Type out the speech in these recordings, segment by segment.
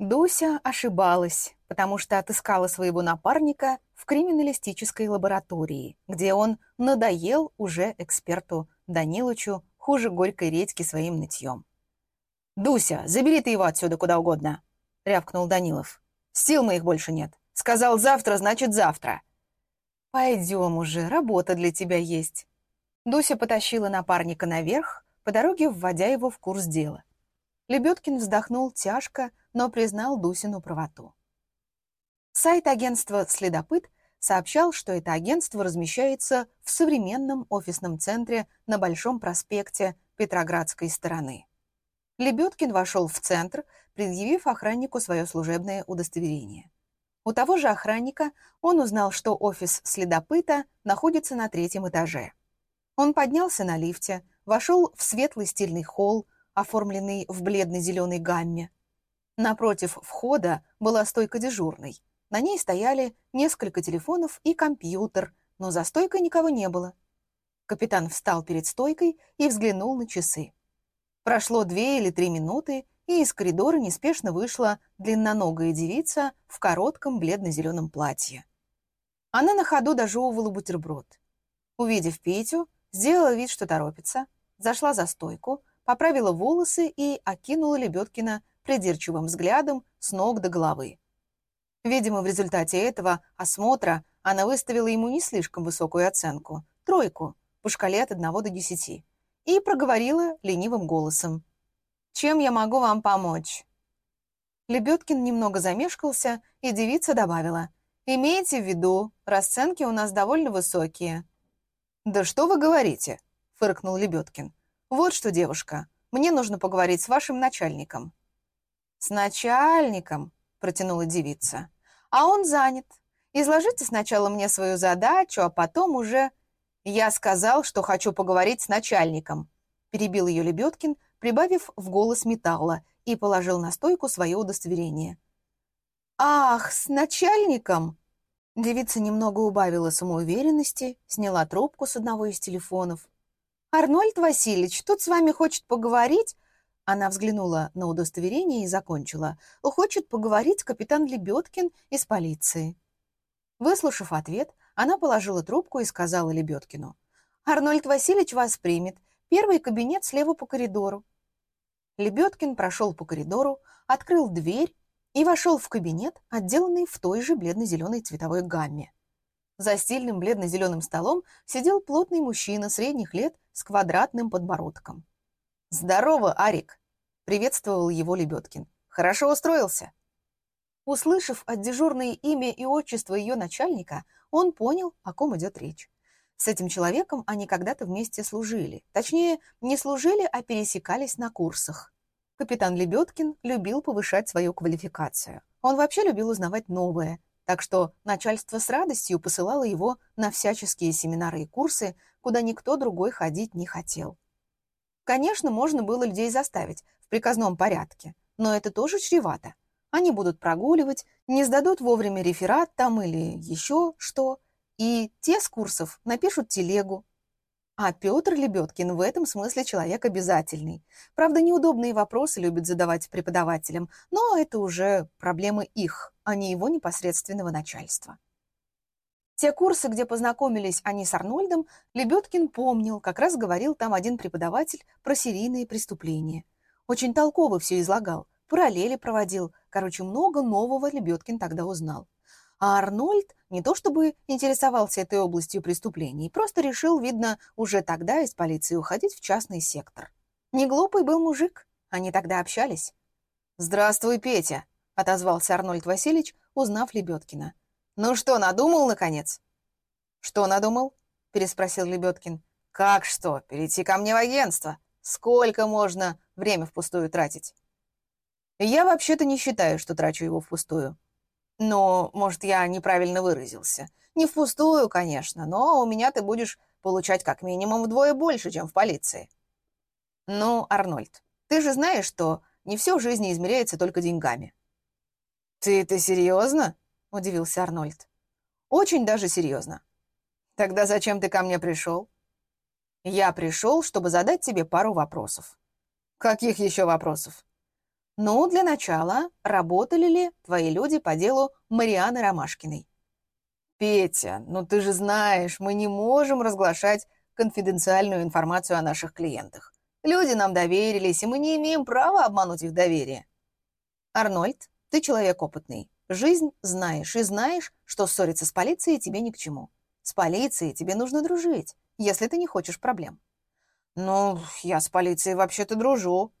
Дуся ошибалась, потому что отыскала своего напарника в криминалистической лаборатории, где он надоел уже эксперту Данилычу хуже горькой редьки своим нытьем. «Дуся, забери ты его отсюда куда угодно!» — рявкнул Данилов. «Сил моих больше нет. Сказал завтра, значит завтра». «Пойдем уже, работа для тебя есть». Дуся потащила напарника наверх, по дороге вводя его в курс дела. Лебедкин вздохнул тяжко, но признал Дусину правоту. Сайт агентства «Следопыт» сообщал, что это агентство размещается в современном офисном центре на Большом проспекте Петроградской стороны. Лебедкин вошел в центр, предъявив охраннику свое служебное удостоверение. У того же охранника он узнал, что офис следопыта находится на третьем этаже. Он поднялся на лифте, вошел в светлый стильный холл, оформленный в бледно-зеленой гамме. Напротив входа была стойка дежурной. На ней стояли несколько телефонов и компьютер, но за стойкой никого не было. Капитан встал перед стойкой и взглянул на часы. Прошло две или три минуты, и из коридора неспешно вышла длинноногая девица в коротком бледно-зеленом платье. Она на ходу дожевывала бутерброд. Увидев Петю, сделала вид, что торопится, зашла за стойку, поправила волосы и окинула Лебедкина придирчивым взглядом с ног до головы. Видимо, в результате этого осмотра она выставила ему не слишком высокую оценку, тройку, по шкале от 1 до 10, и проговорила ленивым голосом. «Чем я могу вам помочь?» Лебедкин немного замешкался, и девица добавила. «Имейте в виду, расценки у нас довольно высокие». «Да что вы говорите?» — фыркнул Лебедкин. «Вот что, девушка, мне нужно поговорить с вашим начальником». «С начальником», — протянула девица. «А он занят. Изложите сначала мне свою задачу, а потом уже...» «Я сказал, что хочу поговорить с начальником», — перебил ее Лебедкин, прибавив в голос металла, и положил на стойку свое удостоверение. «Ах, с начальником!» Девица немного убавила самоуверенности, сняла трубку с одного из телефонов. «Арнольд Васильевич, тут с вами хочет поговорить она взглянула на удостоверение и закончила. «Хочет поговорить капитан Лебедкин из полиции». Выслушав ответ, она положила трубку и сказала Лебедкину. «Арнольд Васильевич вас примет. Первый кабинет слева по коридору». Лебедкин прошел по коридору, открыл дверь и вошел в кабинет, отделанный в той же бледно-зеленой цветовой гамме. За стильным бледно-зеленым столом сидел плотный мужчина средних лет с квадратным подбородком. «Здорово, Арик!» Приветствовал его Лебедкин. «Хорошо устроился?» Услышав от дежурной имя и отчество ее начальника, он понял, о ком идет речь. С этим человеком они когда-то вместе служили. Точнее, не служили, а пересекались на курсах. Капитан Лебедкин любил повышать свою квалификацию. Он вообще любил узнавать новое, так что начальство с радостью посылало его на всяческие семинары и курсы, куда никто другой ходить не хотел. Конечно, можно было людей заставить, приказном порядке. Но это тоже чревато. Они будут прогуливать, не сдадут вовремя реферат там или еще что, и те с курсов напишут телегу. А Петр Лебедкин в этом смысле человек обязательный. Правда, неудобные вопросы любит задавать преподавателям, но это уже проблемы их, а не его непосредственного начальства. Те курсы, где познакомились они с Арнольдом, Лебедкин помнил, как раз говорил там один преподаватель про серийные преступления. Очень толково все излагал, параллели проводил. Короче, много нового Лебедкин тогда узнал. А Арнольд не то чтобы интересовался этой областью преступлений, просто решил, видно, уже тогда из полиции уходить в частный сектор. Не глупый был мужик, они тогда общались. «Здравствуй, Петя», — отозвался Арнольд Васильевич, узнав Лебедкина. «Ну что, надумал, наконец?» «Что надумал?» — переспросил Лебедкин. «Как что? Перейти ко мне в агентство. Сколько можно время впустую тратить. Я вообще-то не считаю, что трачу его впустую. Но, может, я неправильно выразился. Не впустую, конечно, но у меня ты будешь получать как минимум вдвое больше, чем в полиции. Ну, Арнольд, ты же знаешь, что не все в жизни измеряется только деньгами. Ты это серьезно? Удивился Арнольд. Очень даже серьезно. Тогда зачем ты ко мне пришел? Я пришел, чтобы задать тебе пару вопросов. Каких еще вопросов? Ну, для начала, работали ли твои люди по делу Марианы Ромашкиной? Петя, ну ты же знаешь, мы не можем разглашать конфиденциальную информацию о наших клиентах. Люди нам доверились, и мы не имеем права обмануть их доверие. Арнольд, ты человек опытный. Жизнь знаешь, и знаешь, что ссориться с полицией тебе ни к чему. С полицией тебе нужно дружить, если ты не хочешь проблем. Ну, я с полицией вообще-то дружу.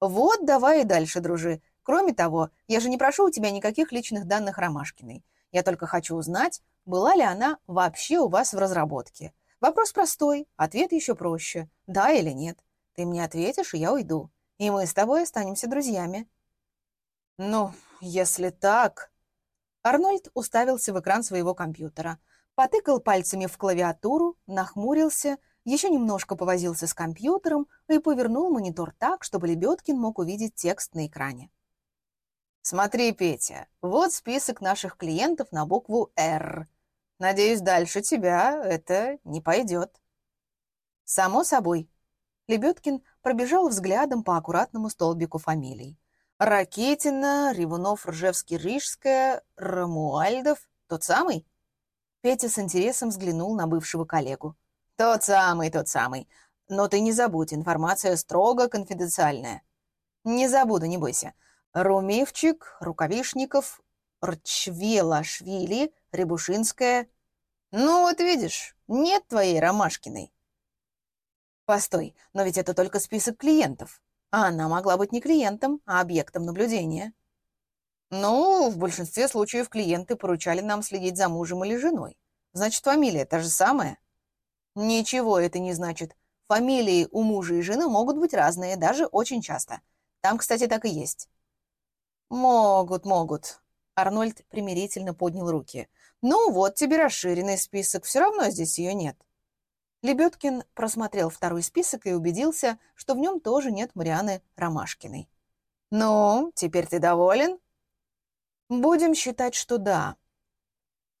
Вот давай и дальше дружи. Кроме того, я же не прошу у тебя никаких личных данных Ромашкиной. Я только хочу узнать, была ли она вообще у вас в разработке. Вопрос простой, ответ еще проще. Да или нет. Ты мне ответишь, и я уйду. И мы с тобой останемся друзьями. Ну, если так... Арнольд уставился в экран своего компьютера, потыкал пальцами в клавиатуру, нахмурился, еще немножко повозился с компьютером и повернул монитор так, чтобы Лебедкин мог увидеть текст на экране. «Смотри, Петя, вот список наших клиентов на букву «Р». Надеюсь, дальше тебя это не пойдет». «Само собой». Лебедкин пробежал взглядом по аккуратному столбику фамилий. Ракетина, Ревунов, Ржевский, Рижская, Рамуальдов. Тот самый? Петя с интересом взглянул на бывшего коллегу. Тот самый, тот самый. Но ты не забудь, информация строго конфиденциальная. Не забуду, не бойся. Румивчик, Рукавишников, Рчвелашвили, Рябушинская. Ну вот видишь, нет твоей Ромашкиной. Постой, но ведь это только список клиентов. А она могла быть не клиентом, а объектом наблюдения. Ну, в большинстве случаев клиенты поручали нам следить за мужем или женой. Значит, фамилия та же самая? Ничего это не значит. Фамилии у мужа и жены могут быть разные, даже очень часто. Там, кстати, так и есть. Могут, могут. Арнольд примирительно поднял руки. Ну вот тебе расширенный список, все равно здесь ее нет. Лебедкин просмотрел второй список и убедился, что в нем тоже нет Марианы Ромашкиной. «Ну, теперь ты доволен?» «Будем считать, что да».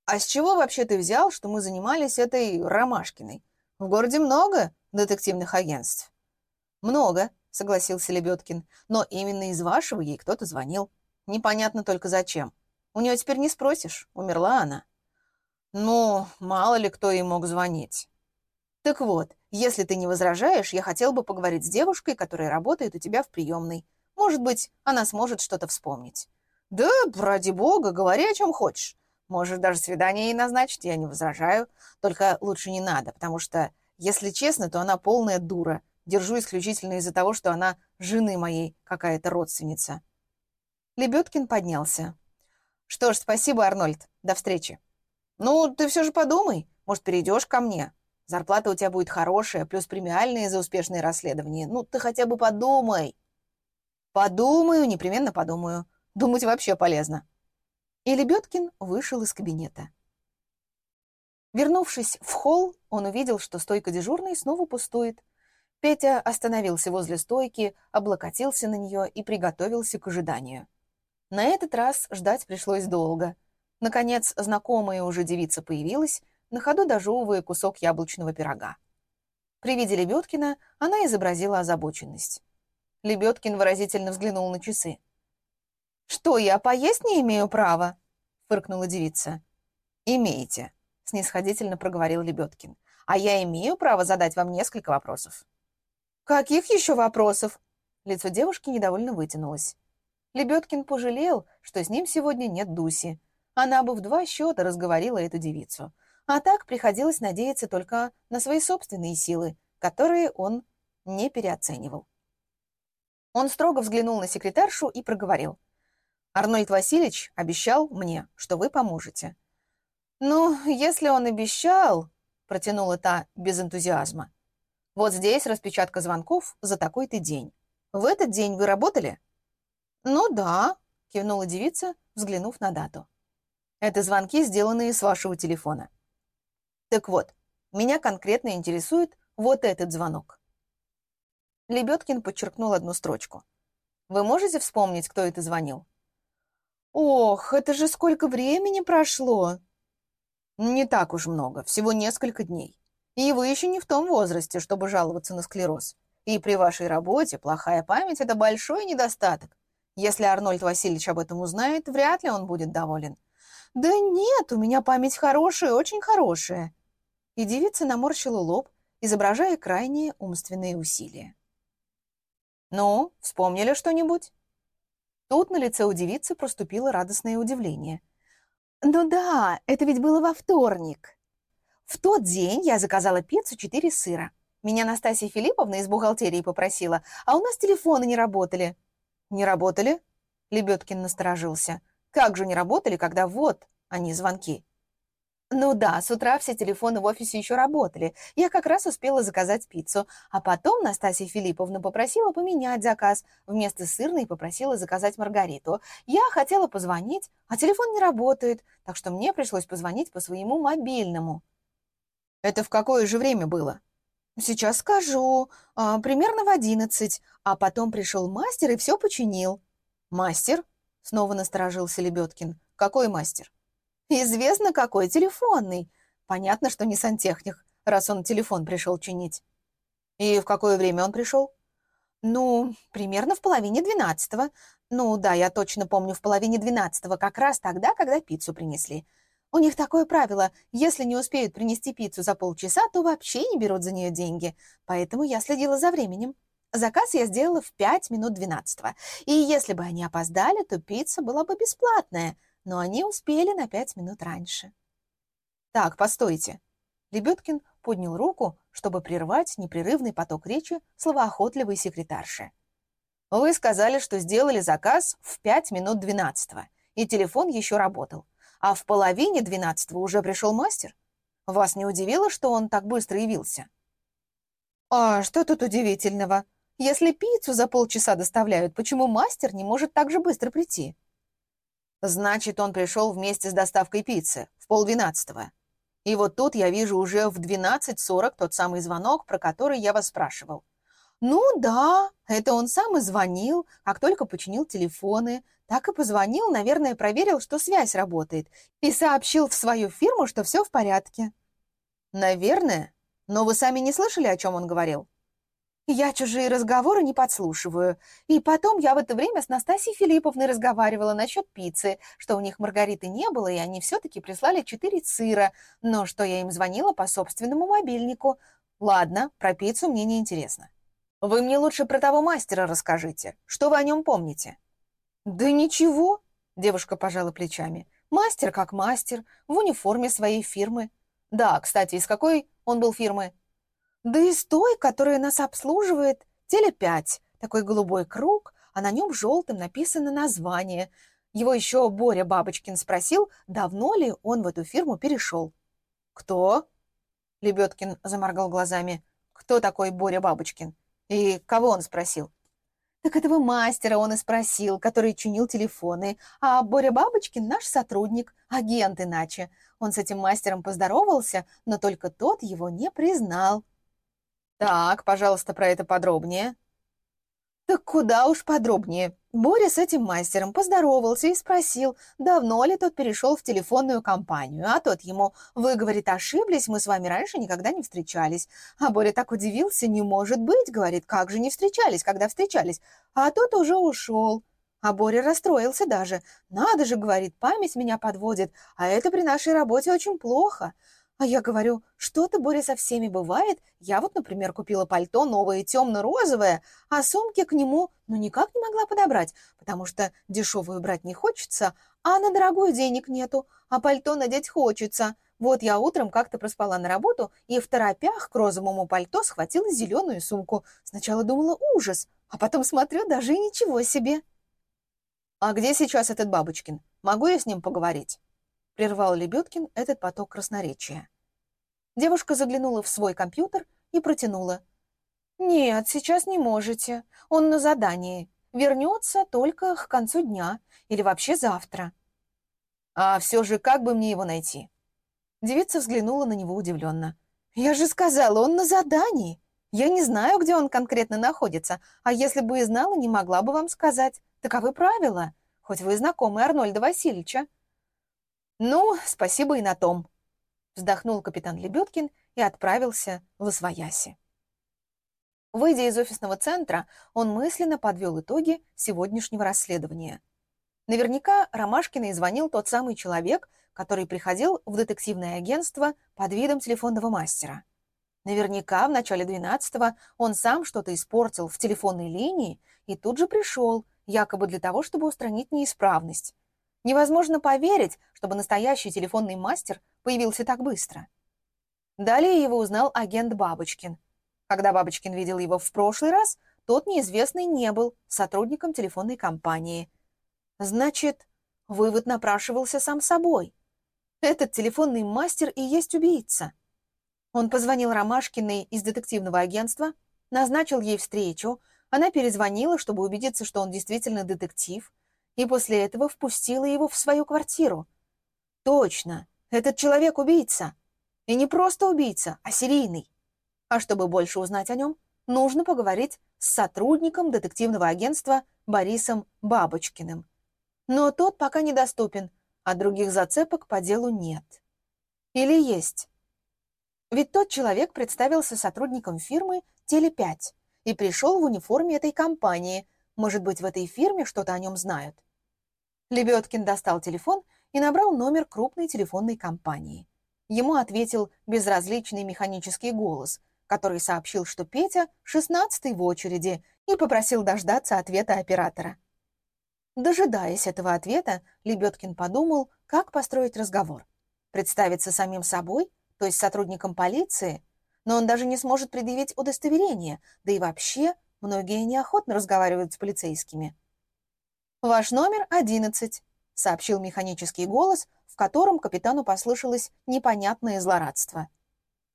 «А с чего вообще ты взял, что мы занимались этой Ромашкиной? В городе много детективных агентств?» «Много», — согласился Лебедкин, «но именно из вашего ей кто-то звонил. Непонятно только зачем. У нее теперь не спросишь, умерла она». «Ну, мало ли кто ей мог звонить». Так вот, если ты не возражаешь, я хотел бы поговорить с девушкой, которая работает у тебя в приемной. Может быть, она сможет что-то вспомнить. Да, ради бога, говори о чем хочешь. Можешь даже свидание ей назначить, я не возражаю. Только лучше не надо, потому что, если честно, то она полная дура. Держу исключительно из-за того, что она жены моей какая-то родственница. Лебедкин поднялся. Что ж, спасибо, Арнольд. До встречи. Ну, ты все же подумай. Может, перейдешь ко мне? Зарплата у тебя будет хорошая, плюс премиальные за успешные расследования. Ну, ты хотя бы подумай. Подумаю, непременно подумаю. Думать вообще полезно. И Лебедкин вышел из кабинета. Вернувшись в холл, он увидел, что стойка дежурной снова пустует. Петя остановился возле стойки, облокотился на нее и приготовился к ожиданию. На этот раз ждать пришлось долго. Наконец, знакомая уже девица появилась, на ходу дожевывая кусок яблочного пирога. При виде Лебедкина она изобразила озабоченность. Лебедкин выразительно взглянул на часы. «Что, я поесть не имею права?» — фыркнула девица. «Имеете», — снисходительно проговорил Лебедкин. «А я имею право задать вам несколько вопросов». «Каких еще вопросов?» Лицо девушки недовольно вытянулось. Лебедкин пожалел, что с ним сегодня нет Дуси. Она бы в два счета разговорила эту девицу. А так приходилось надеяться только на свои собственные силы, которые он не переоценивал. Он строго взглянул на секретаршу и проговорил. «Арнольд Васильевич обещал мне, что вы поможете». «Ну, если он обещал...» — протянула та без энтузиазма. «Вот здесь распечатка звонков за такой-то день. В этот день вы работали?» «Ну да», — кивнула девица, взглянув на дату. «Это звонки, сделанные с вашего телефона. Так вот, меня конкретно интересует вот этот звонок. Лебедкин подчеркнул одну строчку. Вы можете вспомнить, кто это звонил? Ох, это же сколько времени прошло! Не так уж много, всего несколько дней. И вы еще не в том возрасте, чтобы жаловаться на склероз. И при вашей работе плохая память – это большой недостаток. Если Арнольд Васильевич об этом узнает, вряд ли он будет доволен. «Да нет, у меня память хорошая, очень хорошая». И девица наморщила лоб, изображая крайние умственные усилия. «Ну, вспомнили что-нибудь?» Тут на лице у девицы проступило радостное удивление. «Ну да, это ведь было во вторник. В тот день я заказала пиццу четыре сыра. Меня Настасья Филипповна из бухгалтерии попросила, а у нас телефоны не работали». «Не работали?» Лебедкин насторожился. «Как же не работали, когда вот они звонки?» Ну да, с утра все телефоны в офисе еще работали. Я как раз успела заказать пиццу. А потом Настасья Филипповна попросила поменять заказ. Вместо сырной попросила заказать маргариту. Я хотела позвонить, а телефон не работает, так что мне пришлось позвонить по своему мобильному. Это в какое же время было? Сейчас скажу. А, примерно в одиннадцать. А потом пришел мастер и все починил. Мастер? Снова насторожился Лебедкин. Какой мастер? Известно, какой телефонный. Понятно, что не сантехник, раз он телефон пришел чинить. И в какое время он пришел? Ну, примерно в половине двенадцатого. Ну да, я точно помню, в половине двенадцатого, как раз тогда, когда пиццу принесли. У них такое правило, если не успеют принести пиццу за полчаса, то вообще не берут за нее деньги. Поэтому я следила за временем. Заказ я сделала в пять минут двенадцатого. И если бы они опоздали, то пицца была бы бесплатная но они успели на пять минут раньше. «Так, постойте!» Лебедкин поднял руку, чтобы прервать непрерывный поток речи словоохотливой секретарши. «Вы сказали, что сделали заказ в пять минут двенадцатого, и телефон еще работал, а в половине двенадцатого уже пришел мастер? Вас не удивило, что он так быстро явился?» «А что тут удивительного? Если пиццу за полчаса доставляют, почему мастер не может так же быстро прийти?» Значит, он пришел вместе с доставкой пиццы в полдвенадцатого. И вот тут я вижу уже в 12.40 тот самый звонок, про который я вас спрашивал. Ну да, это он сам и звонил, как только починил телефоны. Так и позвонил, наверное, проверил, что связь работает, и сообщил в свою фирму, что все в порядке. Наверное. Но вы сами не слышали, о чем он говорил? Я чужие разговоры не подслушиваю. И потом я в это время с Настасьей Филипповной разговаривала насчет пиццы, что у них маргариты не было, и они все-таки прислали четыре сыра, но что я им звонила по собственному мобильнику. Ладно, про пиццу мне не интересно. Вы мне лучше про того мастера расскажите. Что вы о нем помните? Да ничего, девушка пожала плечами. Мастер как мастер, в униформе своей фирмы. Да, кстати, из какой он был фирмы? Да и с той, которая нас обслуживает, теле-5, такой голубой круг, а на нем желтым написано название. Его еще Боря Бабочкин спросил, давно ли он в эту фирму перешел. «Кто?» Лебедкин заморгал глазами. «Кто такой Боря Бабочкин? И кого он спросил?» «Так этого мастера он и спросил, который чинил телефоны. А Боря Бабочкин наш сотрудник, агент иначе. Он с этим мастером поздоровался, но только тот его не признал». «Так, пожалуйста, про это подробнее». «Так куда уж подробнее. Боря с этим мастером поздоровался и спросил, давно ли тот перешел в телефонную компанию, а тот ему, вы, говорит, ошиблись, мы с вами раньше никогда не встречались. А Боря так удивился, не может быть, говорит, как же не встречались, когда встречались, а тот уже ушел. А Боря расстроился даже. Надо же, говорит, память меня подводит, а это при нашей работе очень плохо. А я говорю, что-то, Боря, со всеми бывает. Я вот, например, купила пальто новое темно-розовое, а сумки к нему ну никак не могла подобрать, потому что дешевую брать не хочется, а на дорогую денег нету, а пальто надеть хочется. Вот я утром как-то проспала на работу и в торопях к розовому пальто схватила зеленую сумку. Сначала думала ужас, а потом смотрю, даже и ничего себе. «А где сейчас этот Бабочкин? Могу я с ним поговорить?» Прервал Лебедкин этот поток красноречия. Девушка заглянула в свой компьютер и протянула. «Нет, сейчас не можете. Он на задании. Вернется только к концу дня или вообще завтра». «А все же как бы мне его найти?» Девица взглянула на него удивленно. «Я же сказала, он на задании. Я не знаю, где он конкретно находится, а если бы и знала, не могла бы вам сказать. Таковы правила, хоть вы знакомы Арнольда Васильевича. «Ну, спасибо и на том», — вздохнул капитан Лебедкин и отправился в Освояси. Выйдя из офисного центра, он мысленно подвел итоги сегодняшнего расследования. Наверняка Ромашкиной звонил тот самый человек, который приходил в детективное агентство под видом телефонного мастера. Наверняка в начале 12-го он сам что-то испортил в телефонной линии и тут же пришел, якобы для того, чтобы устранить неисправность. Невозможно поверить, чтобы настоящий телефонный мастер появился так быстро. Далее его узнал агент Бабочкин. Когда Бабочкин видел его в прошлый раз, тот неизвестный не был сотрудником телефонной компании. Значит, вывод напрашивался сам собой. Этот телефонный мастер и есть убийца. Он позвонил Ромашкиной из детективного агентства, назначил ей встречу, она перезвонила, чтобы убедиться, что он действительно детектив, и после этого впустила его в свою квартиру. Точно, этот человек убийца. И не просто убийца, а серийный. А чтобы больше узнать о нем, нужно поговорить с сотрудником детективного агентства Борисом Бабочкиным. Но тот пока недоступен, а других зацепок по делу нет. Или есть? Ведь тот человек представился сотрудником фирмы «Теле-5» и пришел в униформе этой компании. Может быть, в этой фирме что-то о нем знают. Лебедкин достал телефон и набрал номер крупной телефонной компании. Ему ответил безразличный механический голос, который сообщил, что Петя шестнадцатый в очереди и попросил дождаться ответа оператора. Дожидаясь этого ответа, Лебедкин подумал, как построить разговор. Представиться самим собой, то есть сотрудником полиции, но он даже не сможет предъявить удостоверение, да и вообще многие неохотно разговаривают с полицейскими. «Ваш номер одиннадцать», — сообщил механический голос, в котором капитану послышалось непонятное злорадство.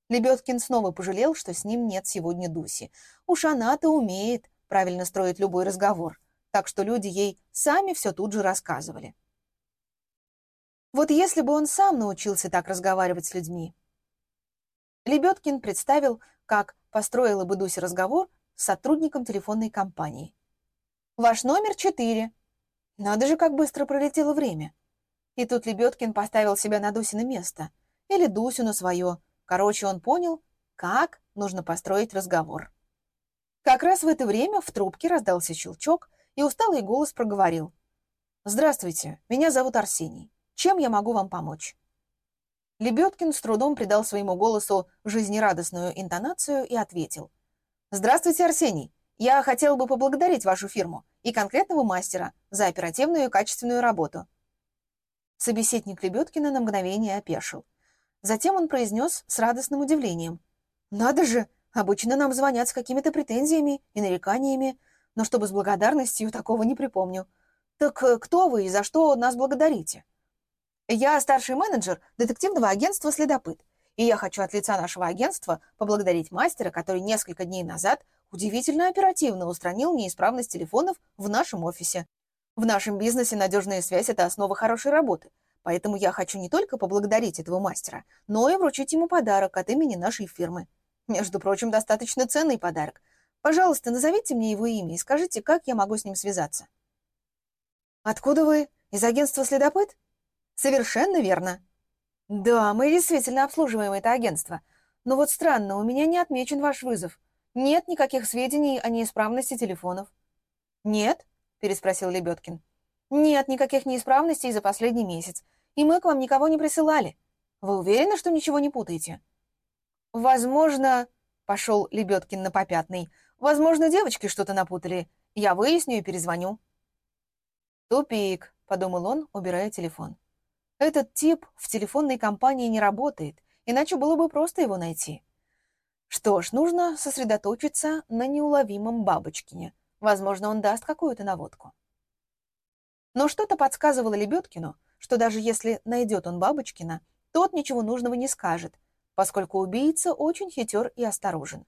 Лебедкин снова пожалел, что с ним нет сегодня Дуси. Уж она-то умеет правильно строить любой разговор так что люди ей сами все тут же рассказывали. Вот если бы он сам научился так разговаривать с людьми. Лебедкин представил, как построила бы Дуся разговор с сотрудником телефонной компании. «Ваш номер четыре». Надо же, как быстро пролетело время. И тут Лебедкин поставил себя на Дусино место. Или Дусю на свое. Короче, он понял, как нужно построить разговор. Как раз в это время в трубке раздался щелчок, и усталый голос проговорил. «Здравствуйте, меня зовут Арсений. Чем я могу вам помочь?» Лебедкин с трудом придал своему голосу жизнерадостную интонацию и ответил. «Здравствуйте, Арсений. Я хотел бы поблагодарить вашу фирму и конкретного мастера за оперативную и качественную работу». Собеседник Лебедкина на мгновение опешил. Затем он произнес с радостным удивлением. «Надо же! Обычно нам звонят с какими-то претензиями и нареканиями, но чтобы с благодарностью такого не припомню. Так э, кто вы и за что нас благодарите? Я старший менеджер детективного агентства «Следопыт», и я хочу от лица нашего агентства поблагодарить мастера, который несколько дней назад удивительно оперативно устранил неисправность телефонов в нашем офисе. В нашем бизнесе надежная связь – это основа хорошей работы. Поэтому я хочу не только поблагодарить этого мастера, но и вручить ему подарок от имени нашей фирмы. Между прочим, достаточно ценный подарок. Пожалуйста, назовите мне его имя и скажите, как я могу с ним связаться». «Откуда вы? Из агентства «Следопыт»?» «Совершенно верно». «Да, мы действительно обслуживаем это агентство. Но вот странно, у меня не отмечен ваш вызов. Нет никаких сведений о неисправности телефонов». «Нет?» – переспросил Лебедкин. «Нет никаких неисправностей за последний месяц, и мы к вам никого не присылали. Вы уверены, что ничего не путаете?» «Возможно...» — пошел Лебедкин на попятный. Возможно, девочки что-то напутали. Я выясню и перезвоню». «Тупик», — подумал он, убирая телефон. «Этот тип в телефонной компании не работает, иначе было бы просто его найти». Что ж, нужно сосредоточиться на неуловимом Бабочкине. Возможно, он даст какую-то наводку. Но что-то подсказывало Лебедкину, что даже если найдет он Бабочкина, тот ничего нужного не скажет, поскольку убийца очень хитер и осторожен.